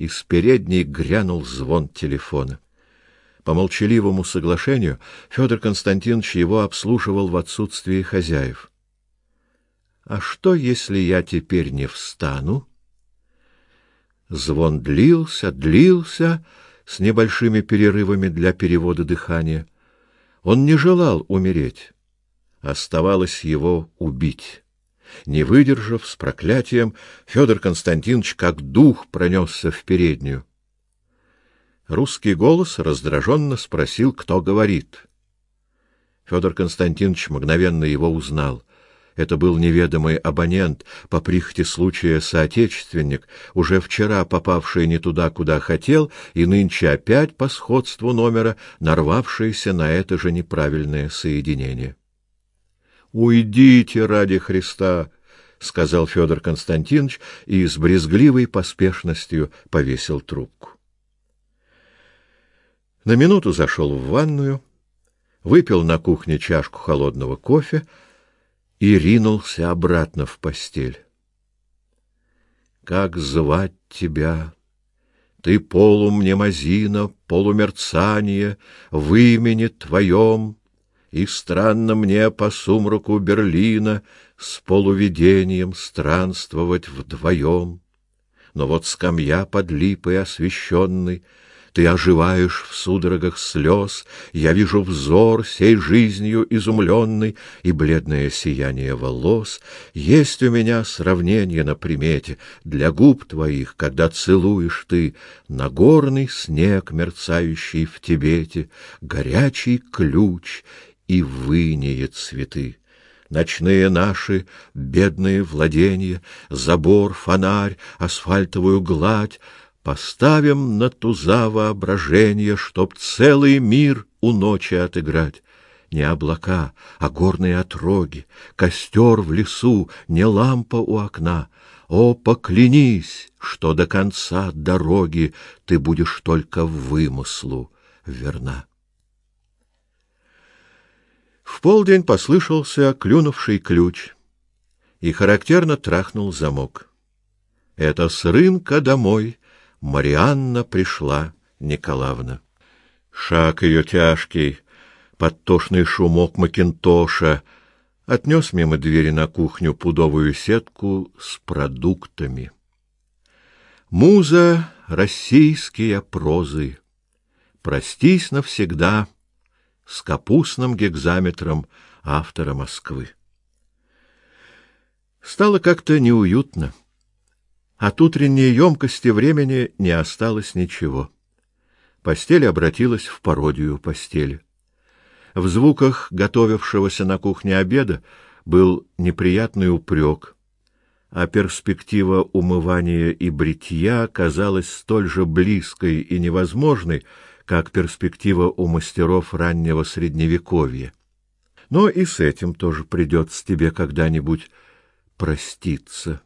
Из передней грянул звон телефона. По молчаливому соглашению Федор Константинович его обслуживал в отсутствии хозяев. А что, если я теперь не встану? Звон длился, длился, с небольшими перерывами для перевода дыхания. Он не желал умереть. Оставалось его убить. Не выдержав, с проклятием, Федор Константинович как дух пронесся в переднюю. Русский голос раздраженно спросил, кто говорит. Федор Константинович мгновенно его узнал. Это был неведомый абонент, по прихоти случая соотечественник, уже вчера попавший не туда, куда хотел, и нынче опять по сходству номера нарвавшийся на это же неправильное соединение. Уйдите ради Христа, сказал Федор Константинович и с брезгливой поспешностью повесил трубку. На минуту зашел в ванную, выпил на кухне чашку холодного кофе и ринулся обратно в постель. Как звать тебя? Ты полум немазина, полумерцание, в имени твоем, и странно мне по сумраку Берлина с полувидением странствовать вдвоем. Но вот скамья под липой освещенной — ты оживаешь в судорогах слез, я вижу взор сей жизнью изумленный и бледное сияние волос. Есть у меня сравнение на примете для губ твоих, когда целуешь ты нагорный снег, мерцающий в Тибете, горячий ключ и выние цветы ночные наши бедные владения, забор, фонарь, асфальтовую гладь, Поставим на туза воображение, чтоб целый мир у ночи отыграть. Не облака, а горные отроги, костер в лесу, не лампа у окна. О, поклянись, что до конца дороги ты будешь только вымыслу верна. В полдень послышался клюнувший ключ, и характерно трахнул замок. Это с рынка домой Марианна пришла Николаевна. Шаг ее тяжкий, подтошный шумок Макинтоша отнес мимо двери на кухню пудовую сетку с продуктами. Муза российские прозы. Простись навсегда с капустным гекзаметром автора Москвы. Стало как-то неуютно. От утренней емкости времени не осталось ничего. Постель обратилась в пародию постели. В звуках готовившегося на кухне обеда был неприятный упрек, а перспектива умывания и бритья казалась столь же близкой и невозможной, как перспектива у мастеров раннего средневековья. Но и с этим тоже придется тебе когда-нибудь проститься.